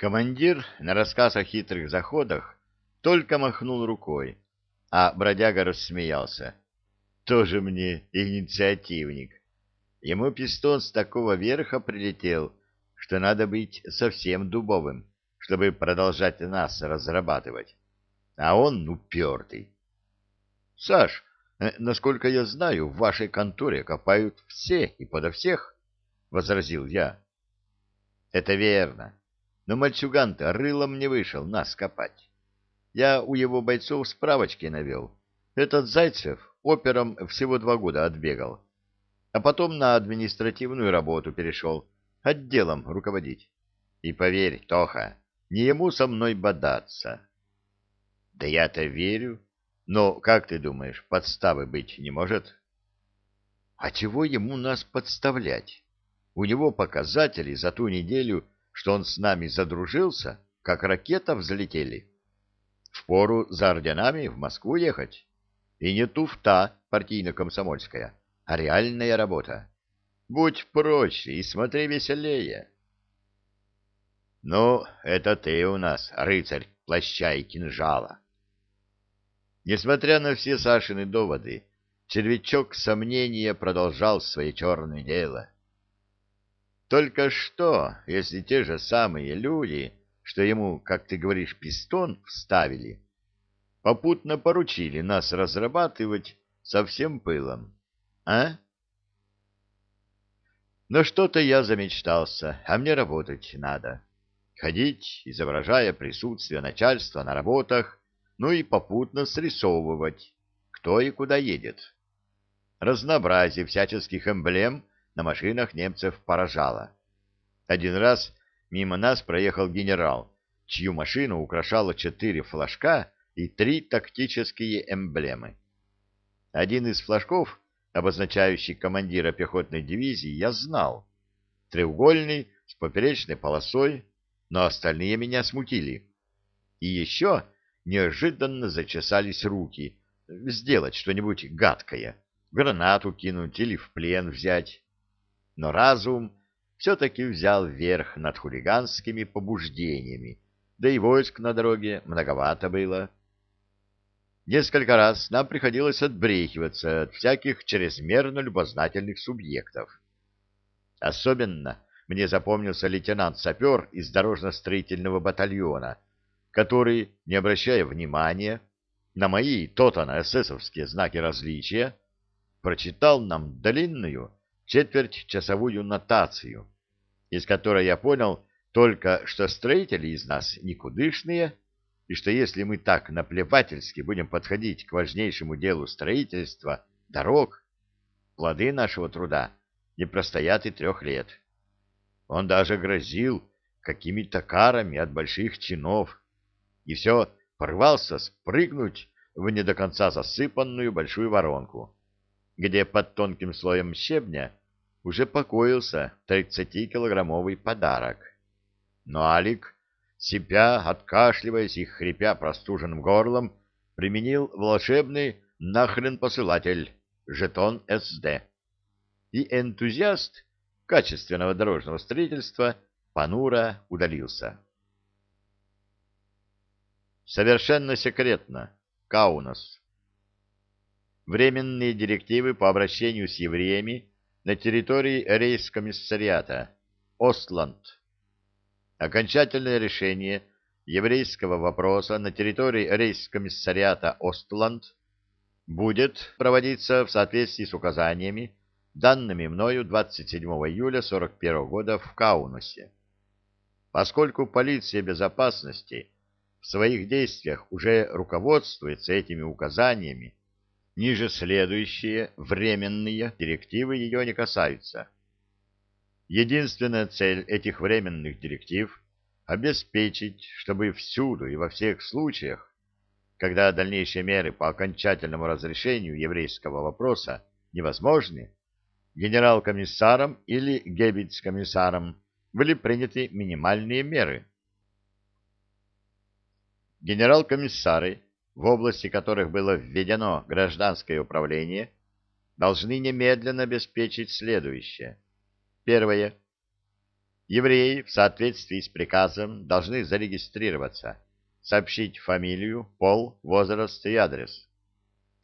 Командир на рассказ о хитрых заходах только махнул рукой, а бродяга рассмеялся. Тоже мне инициативник. Ему пистон с такого верха прилетел, что надо быть совсем дубовым, чтобы продолжать нас разрабатывать. А он упертый. — Саш, э, насколько я знаю, в вашей конторе копают все и подо всех, — возразил я. — Это верно. Но мальчуган-то рылом не вышел нас копать. Я у его бойцов справочки навел. Этот Зайцев опером всего два года отбегал. А потом на административную работу перешел, отделом руководить. И поверь, Тоха, не ему со мной бодаться. Да я-то верю. Но, как ты думаешь, подставы быть не может? А чего ему нас подставлять? У него показатели за ту неделю что он с нами задружился, как ракета взлетели. Впору за орденами в Москву ехать. И не туфта партийно-комсомольская, а реальная работа. Будь проще и смотри веселее. Ну, это ты у нас, рыцарь плаща и кинжала. Несмотря на все Сашины доводы, червячок сомнения продолжал свое черное дело. Только что, если те же самые люди, что ему, как ты говоришь, пистон вставили, попутно поручили нас разрабатывать со всем пылом, а? Но что-то я замечтался, а мне работать надо. Ходить, изображая присутствие начальства на работах, ну и попутно срисовывать, кто и куда едет. Разнообразие всяческих эмблем на машинах немцев поражало. Один раз мимо нас проехал генерал, чью машину украшало четыре флажка и три тактические эмблемы. Один из флажков, обозначающий командира пехотной дивизии, я знал. Треугольный, с поперечной полосой, но остальные меня смутили. И еще неожиданно зачесались руки сделать что-нибудь гадкое, гранату кинуть или в плен взять но разум все-таки взял верх над хулиганскими побуждениями, да и войск на дороге многовато было. Несколько раз нам приходилось отбрехиваться от всяких чрезмерно любознательных субъектов. Особенно мне запомнился лейтенант-сапер из дорожно-строительного батальона, который, не обращая внимания на мои тотано эсэсовские знаки различия, прочитал нам длинную, четвертьчасовую нотацию, из которой я понял только, что строители из нас никудышные, и что если мы так наплевательски будем подходить к важнейшему делу строительства дорог, плоды нашего труда не простоят и трех лет. Он даже грозил какими-то карами от больших чинов, и все порвался спрыгнуть в не до конца засыпанную большую воронку, где под тонким слоем щебня уже покоился тридцатикилограммовый подарок. Но Алик, сипя, откашливаясь и хрипя простуженным горлом, применил волшебный нахрен посылатель, жетон СД. И энтузиаст качественного дорожного строительства понуро удалился. Совершенно секретно. Каунас. Временные директивы по обращению с евреями на территории рейскомиссариата Остланд. Окончательное решение еврейского вопроса на территории рейскомиссариата Остланд будет проводиться в соответствии с указаниями, данными мною 27 июля 41 года в Каунасе. Поскольку полиция безопасности в своих действиях уже руководствуется этими указаниями, Ниже следующие временные директивы ее не касаются. Единственная цель этих временных директив – обеспечить, чтобы всюду и во всех случаях, когда дальнейшие меры по окончательному разрешению еврейского вопроса невозможны, генерал-комиссаром или геббельс-комиссаром были приняты минимальные меры. Генерал-комиссары в области которых было введено гражданское управление, должны немедленно обеспечить следующее. Первое. Евреи в соответствии с приказом должны зарегистрироваться, сообщить фамилию, пол, возраст и адрес.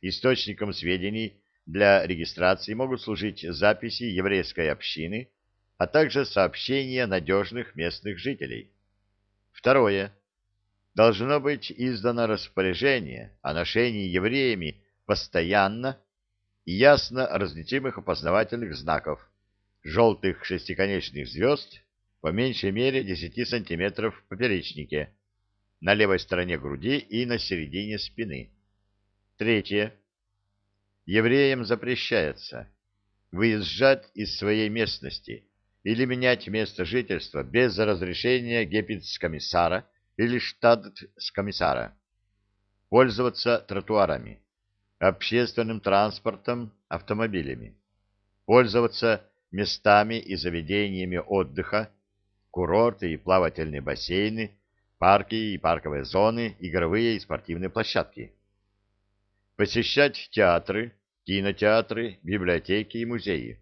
Источником сведений для регистрации могут служить записи еврейской общины, а также сообщения надежных местных жителей. Второе. Должно быть издано распоряжение о ношении евреями постоянно и ясно различимых опознавательных знаков, желтых шестиконечных звезд по меньшей мере 10 сантиметров в поперечнике, на левой стороне груди и на середине спины. Третье. Евреям запрещается выезжать из своей местности или менять место жительства без разрешения гепидскомиссара или штат-комиссара, пользоваться тротуарами, общественным транспортом, автомобилями, пользоваться местами и заведениями отдыха, курорты и плавательные бассейны, парки и парковые зоны, игровые и спортивные площадки. Посещать театры, кинотеатры, библиотеки и музеи.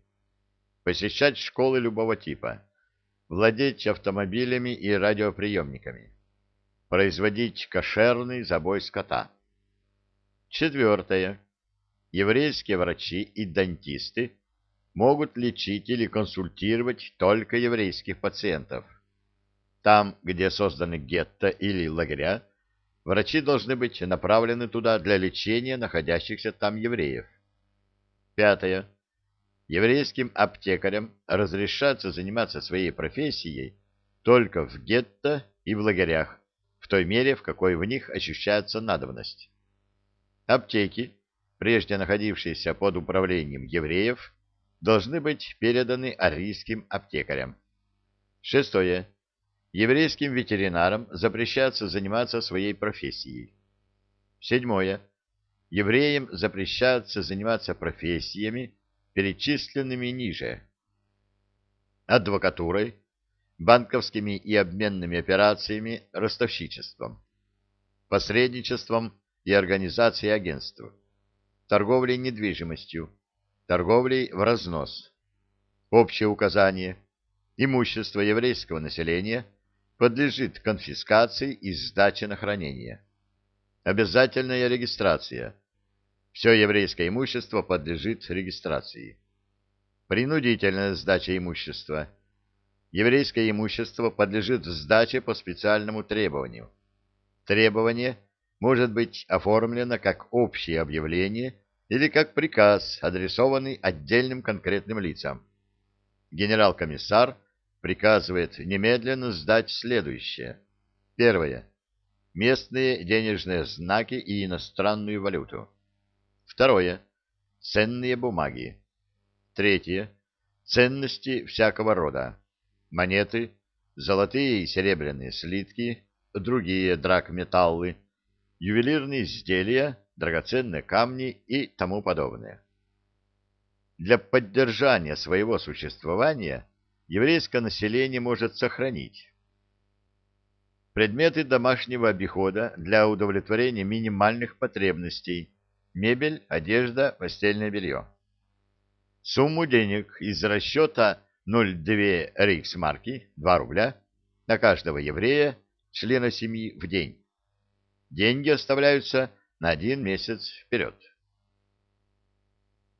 Посещать школы любого типа. Владеть автомобилями и радиоприемниками. Производить кошерный забой скота. Четвертое. Еврейские врачи и дантисты могут лечить или консультировать только еврейских пациентов. Там, где созданы гетто или лагеря, врачи должны быть направлены туда для лечения находящихся там евреев. Пятое. Еврейским аптекарям разрешается заниматься своей профессией только в гетто и в лагерях, в той мере, в какой в них ощущается надобность. Аптеки, прежде находившиеся под управлением евреев, должны быть переданы арийским аптекарям. Шестое. Еврейским ветеринарам запрещается заниматься своей профессией. Седьмое. Евреям запрещается заниматься профессиями, перечисленными ниже. Адвокатурой, банковскими и обменными операциями, ростовщичеством, посредничеством и организацией агентств, торговлей недвижимостью, торговлей в разнос. Общее указание. Имущество еврейского населения подлежит конфискации и сдаче на хранение. Обязательная регистрация. Все еврейское имущество подлежит регистрации. Принудительная сдача имущества. Еврейское имущество подлежит сдаче по специальному требованию. Требование может быть оформлено как общее объявление или как приказ, адресованный отдельным конкретным лицам. Генерал-комиссар приказывает немедленно сдать следующее. Первое. Местные денежные знаки и иностранную валюту. Второе. Ценные бумаги. Третье. Ценности всякого рода. Монеты, золотые и серебряные слитки, другие драгметаллы, ювелирные изделия, драгоценные камни и тому подобное. Для поддержания своего существования еврейское население может сохранить предметы домашнего обихода для удовлетворения минимальных потребностей, мебель, одежда, постельное белье. Сумму денег из расчета 0,2 рейхсмарки, 2 рубля, на каждого еврея, члена семьи в день. Деньги оставляются на один месяц вперед.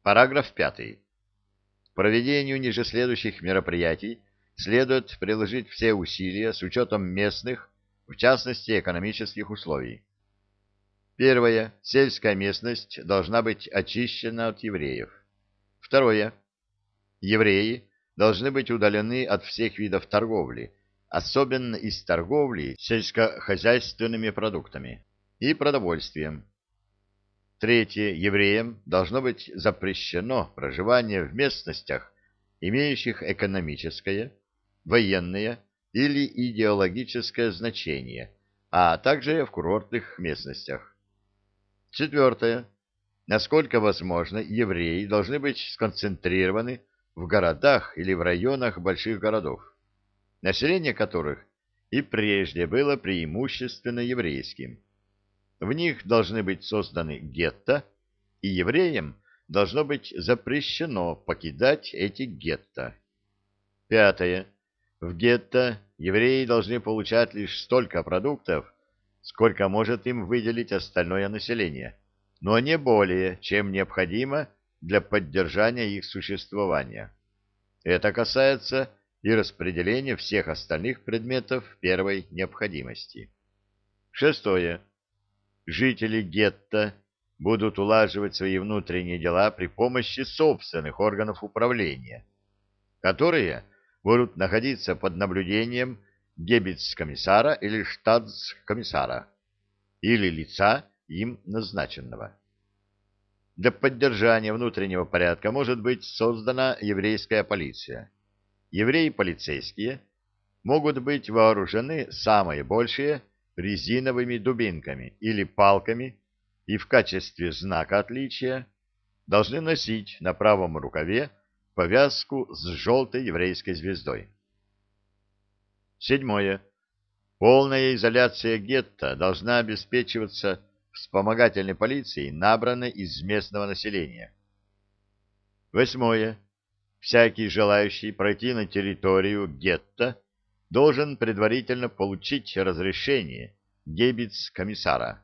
Параграф 5. К проведению ниже следующих мероприятий следует приложить все усилия с учетом местных, в частности экономических условий. Первое. Сельская местность должна быть очищена от евреев. Второе. Евреи должны быть удалены от всех видов торговли, особенно из торговли сельскохозяйственными продуктами и продовольствием. Третье. Евреям должно быть запрещено проживание в местностях, имеющих экономическое, военное или идеологическое значение, а также в курортных местностях. Четвертое. Насколько возможно, евреи должны быть сконцентрированы в городах или в районах больших городов, население которых и прежде было преимущественно еврейским. В них должны быть созданы гетто, и евреям должно быть запрещено покидать эти гетто. Пятое. В гетто евреи должны получать лишь столько продуктов, сколько может им выделить остальное население, но не более, чем необходимо для поддержания их существования. Это касается и распределения всех остальных предметов первой необходимости. Шестое. Жители гетто будут улаживать свои внутренние дела при помощи собственных органов управления, которые будут находиться под наблюдением гебец-комиссара или штатс-комиссара или лица им назначенного. Для поддержания внутреннего порядка может быть создана еврейская полиция. Евреи-полицейские могут быть вооружены самое большее резиновыми дубинками или палками и в качестве знака отличия должны носить на правом рукаве повязку с желтой еврейской звездой. Седьмое. Полная изоляция гетто должна обеспечиваться вспомогательной полицией, набранной из местного населения. Восьмое. Всякий желающий пройти на территорию гетто должен предварительно получить разрешение гебиц-комиссара.